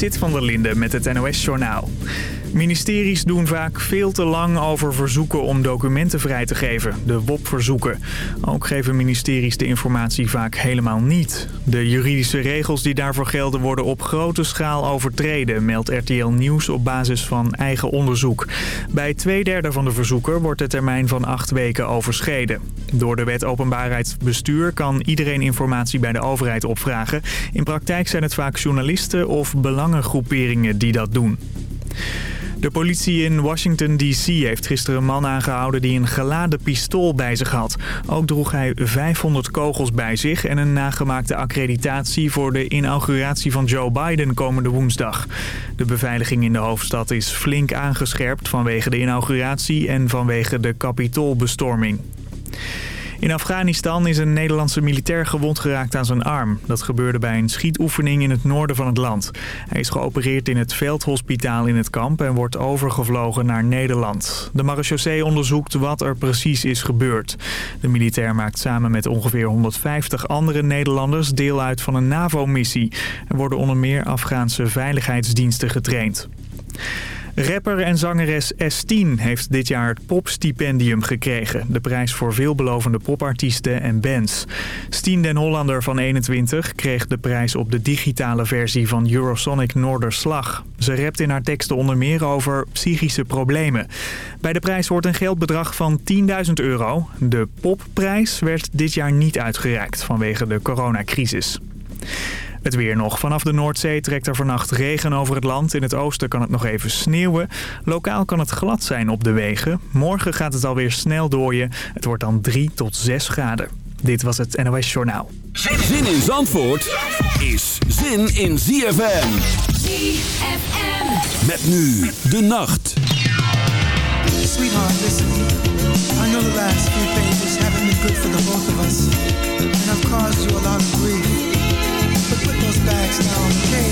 Sit van der Linde met het NOS-journaal. Ministeries doen vaak veel te lang over verzoeken om documenten vrij te geven, de WOP-verzoeken. Ook geven ministeries de informatie vaak helemaal niet. De juridische regels die daarvoor gelden worden op grote schaal overtreden, meldt RTL Nieuws op basis van eigen onderzoek. Bij twee derde van de verzoeken wordt de termijn van acht weken overschreden. Door de wet openbaarheidsbestuur kan iedereen informatie bij de overheid opvragen. In praktijk zijn het vaak journalisten of belangengroeperingen die dat doen. De politie in Washington D.C. heeft gisteren een man aangehouden die een geladen pistool bij zich had. Ook droeg hij 500 kogels bij zich en een nagemaakte accreditatie voor de inauguratie van Joe Biden komende woensdag. De beveiliging in de hoofdstad is flink aangescherpt vanwege de inauguratie en vanwege de kapitoolbestorming. In Afghanistan is een Nederlandse militair gewond geraakt aan zijn arm. Dat gebeurde bij een schietoefening in het noorden van het land. Hij is geopereerd in het veldhospitaal in het kamp en wordt overgevlogen naar Nederland. De marechaussee onderzoekt wat er precies is gebeurd. De militair maakt samen met ongeveer 150 andere Nederlanders deel uit van een NAVO-missie. Er worden onder meer Afghaanse veiligheidsdiensten getraind. Rapper en zangeres S10 heeft dit jaar het popstipendium gekregen. De prijs voor veelbelovende popartiesten en bands. Stien den Hollander van 21 kreeg de prijs op de digitale versie van Eurosonic Noorderslag. Ze rapt in haar teksten onder meer over psychische problemen. Bij de prijs hoort een geldbedrag van 10.000 euro. De popprijs werd dit jaar niet uitgereikt vanwege de coronacrisis. Het weer nog. Vanaf de Noordzee trekt er vannacht regen over het land. In het oosten kan het nog even sneeuwen. Lokaal kan het glad zijn op de wegen. Morgen gaat het alweer snel dooien. Het wordt dan 3 tot 6 graden. Dit was het NOS Journaal. Zin in Zandvoort is zin in ZFM. ZFM. Met nu de nacht. Sweetheart, listen. I know the last few pages haven't been good for the both of us. And I've caused you a lot of grief. Bags down, okay?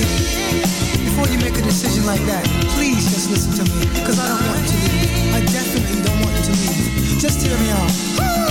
Before you make a decision like that, please just listen to me. Cause I don't want to leave. I definitely don't want to leave. Just hear me out.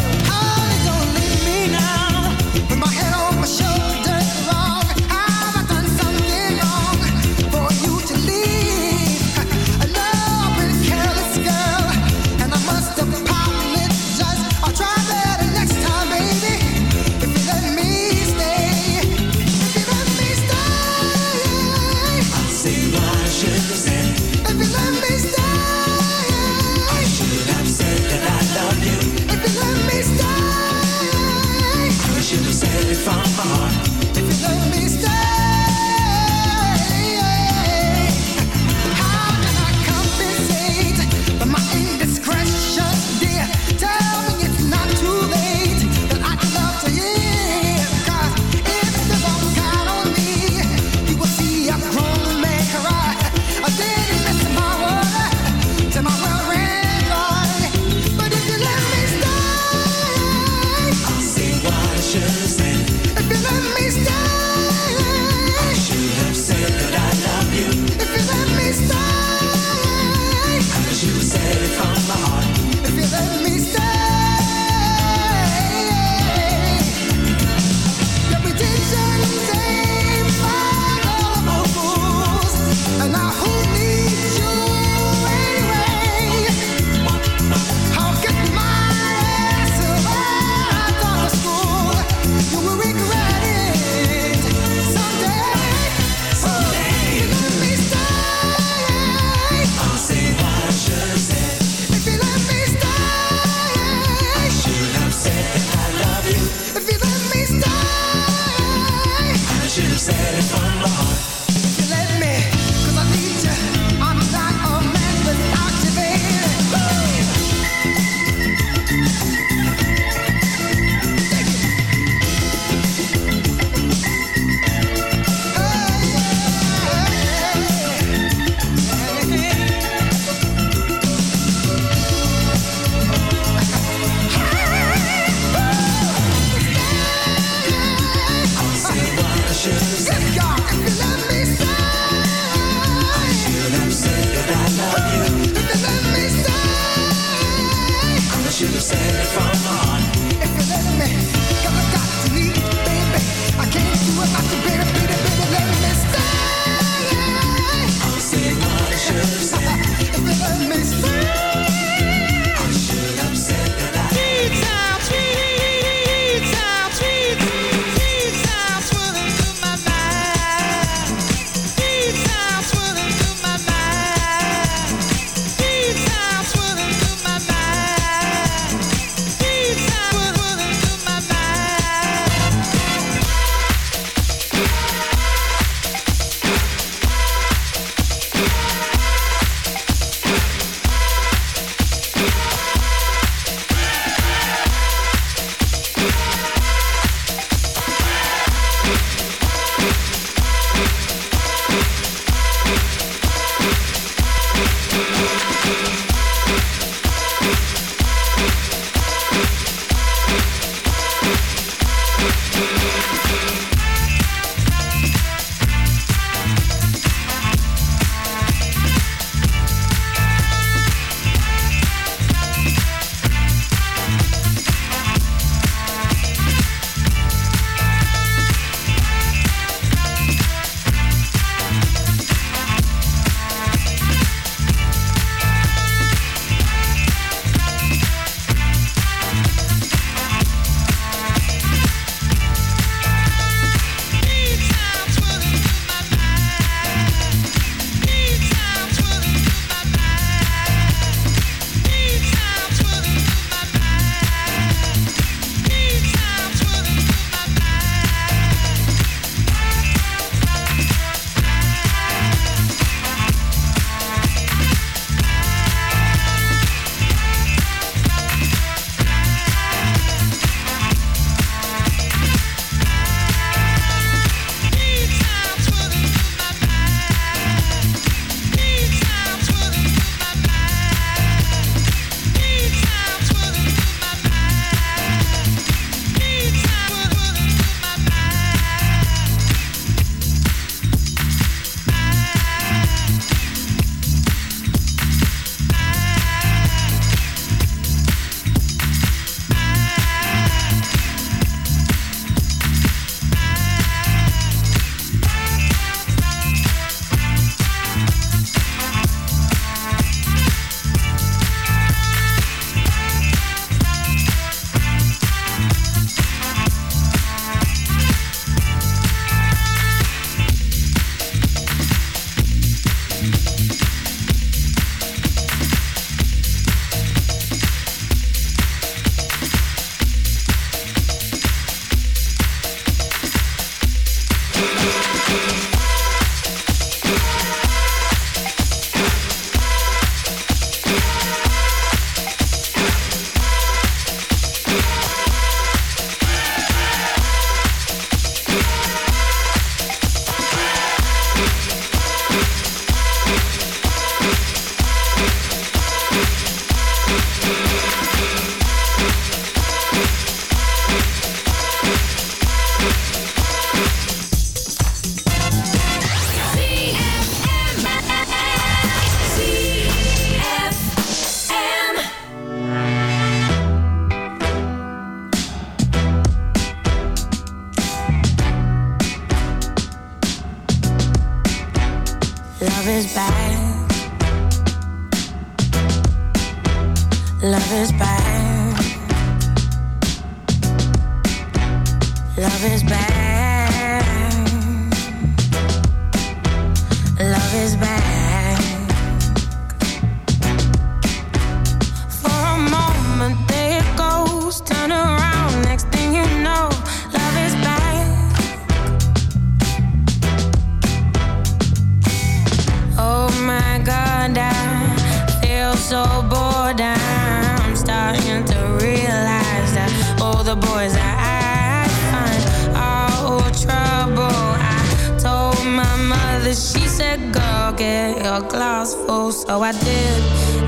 the boys I, I find all trouble. I told my mother, she said, Go get your glass full. So I did,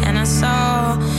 and I saw.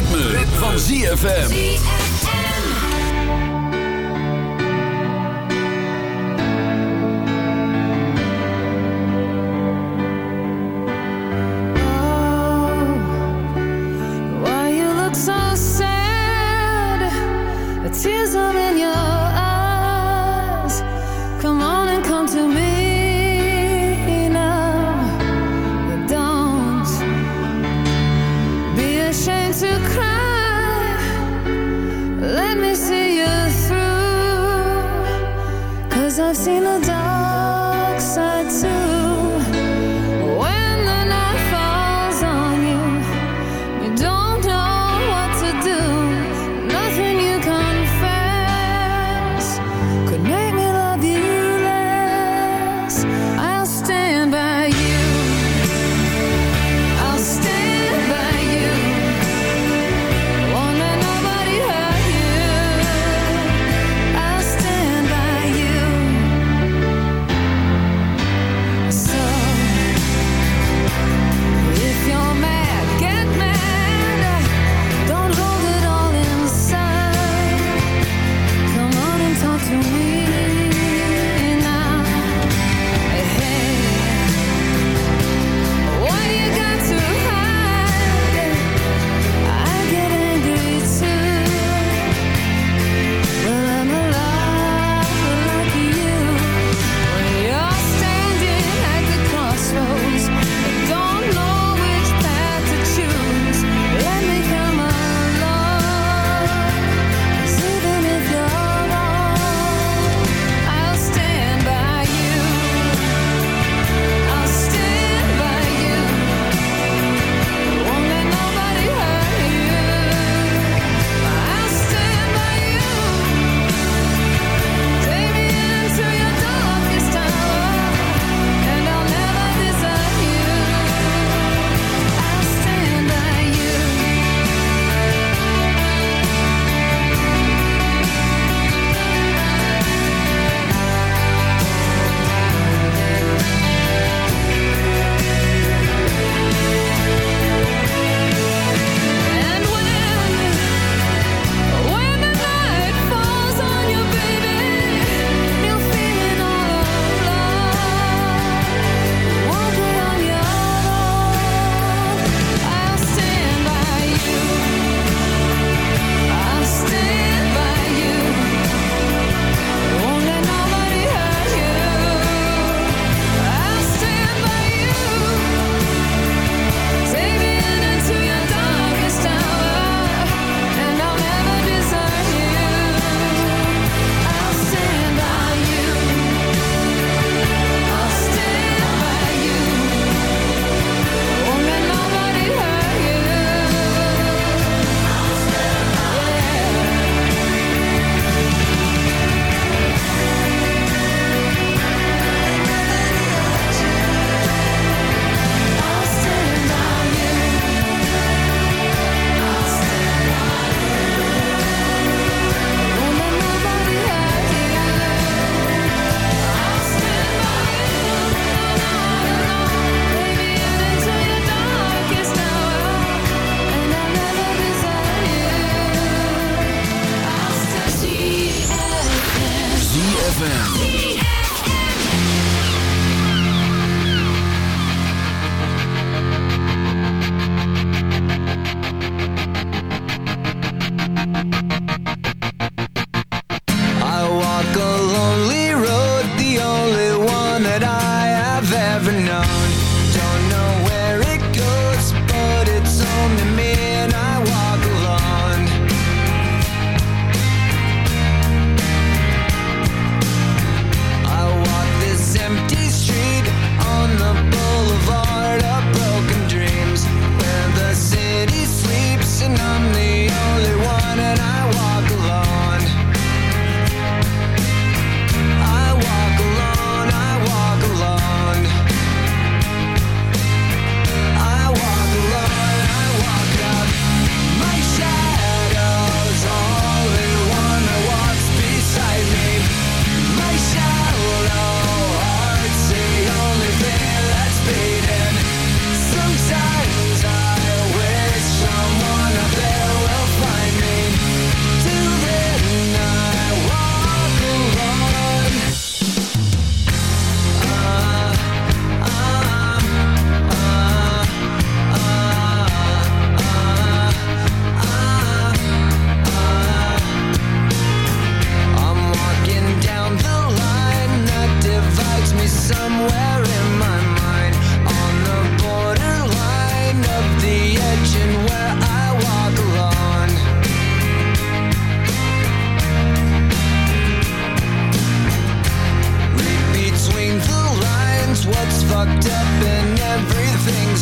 ritme, van ZFM.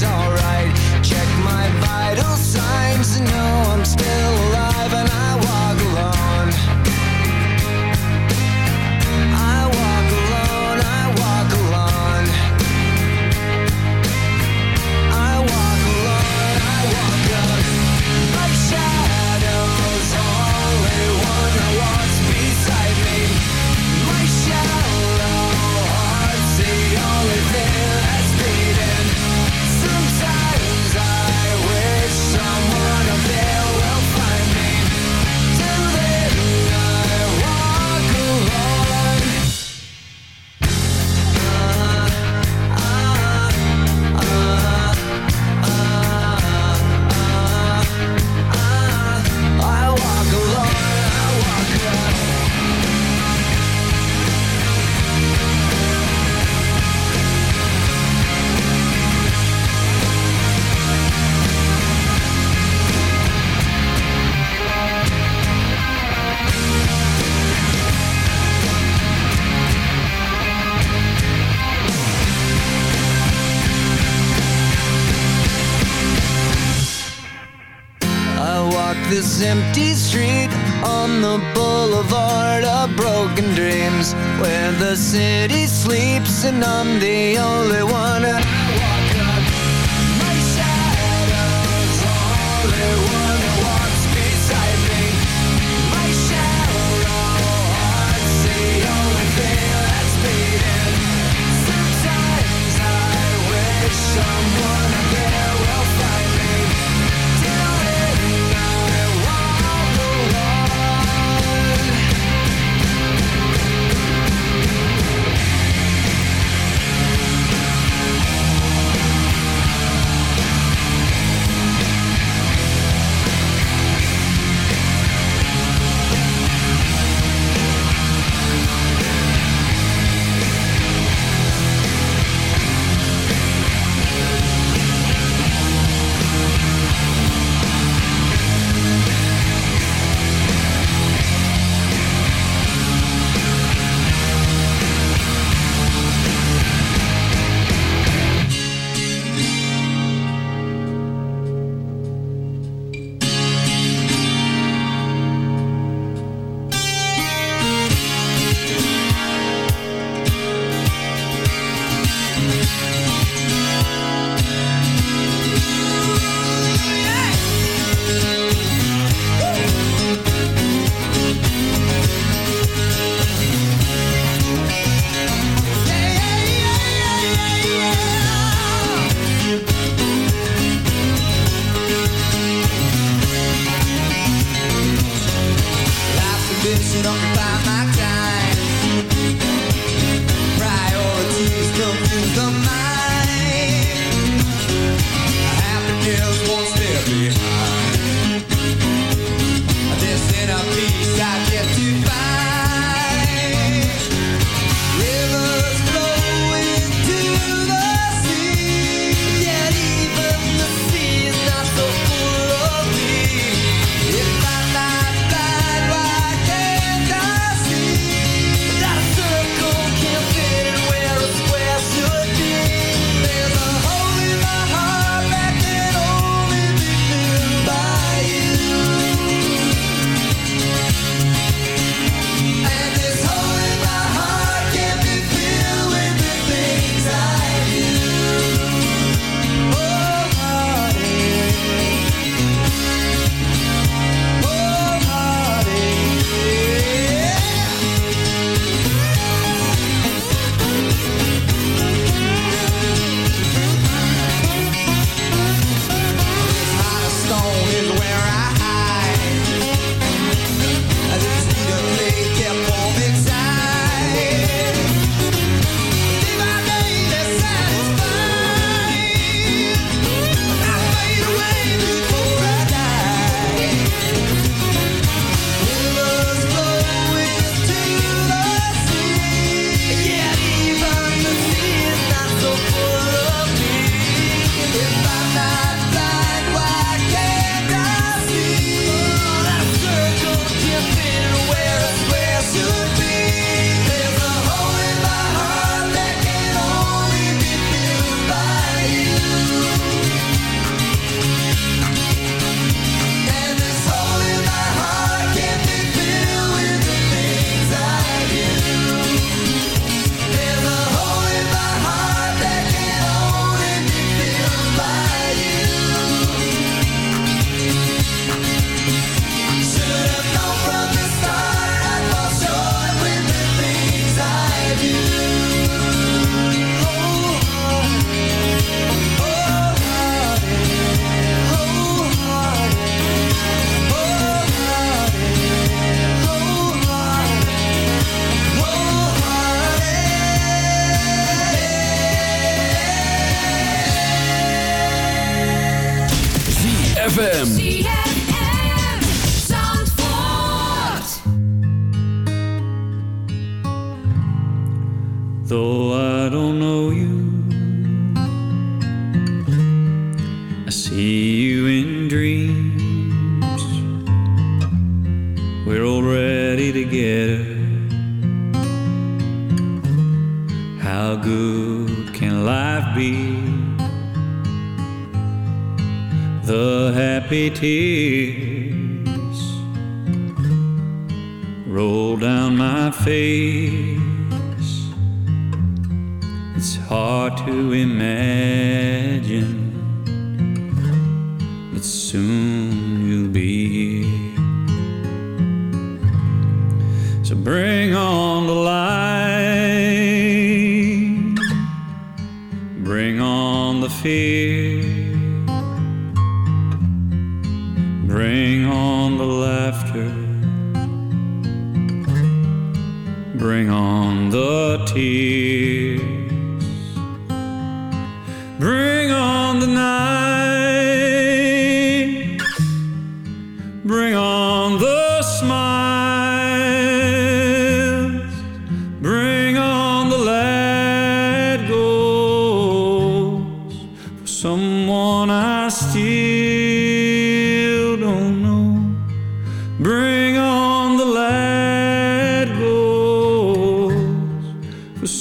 alright.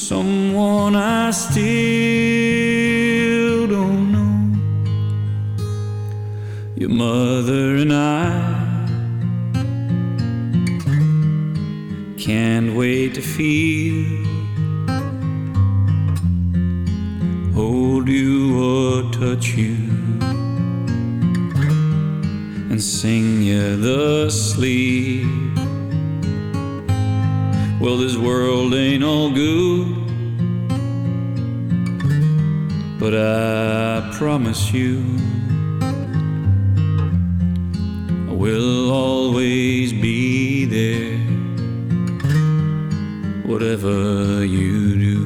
someone I still don't know. Your mother and I can't wait to feel. Hold you or touch you and sing you the sleep. promise you I will always be there, whatever you do.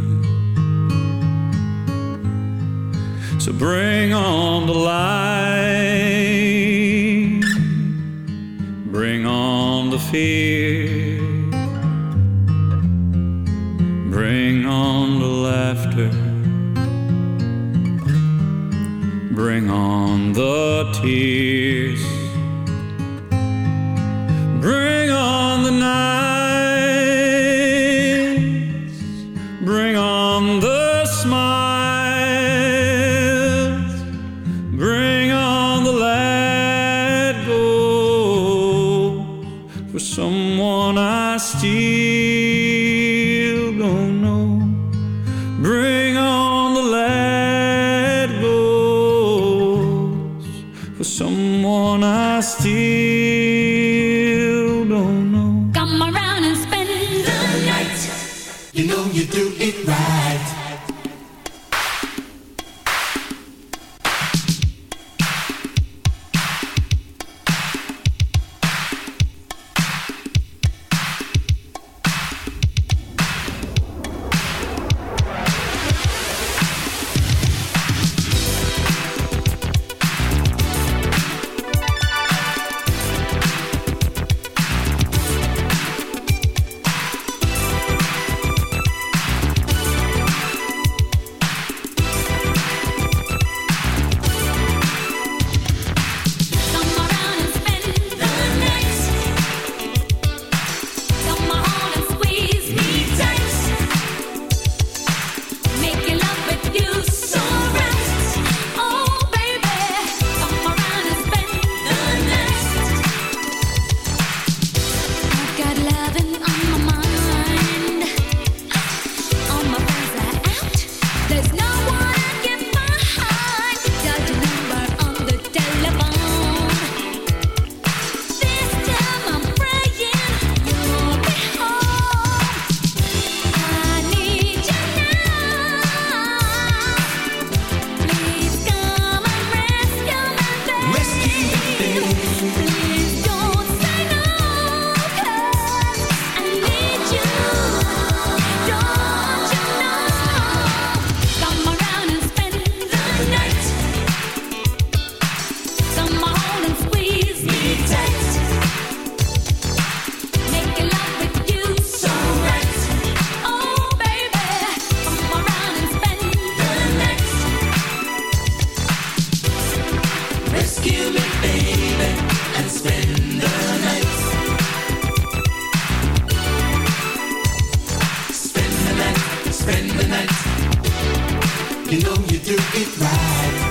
So bring on the light, bring on the fear. on the tears. Spend the night. You know you do it right.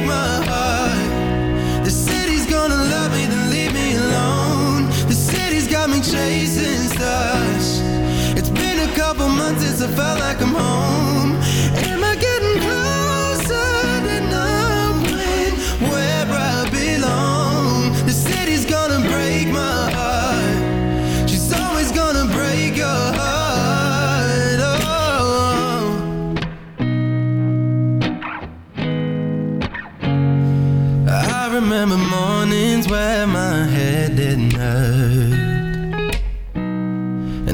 it's a felt like I'm home.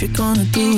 If you're gonna do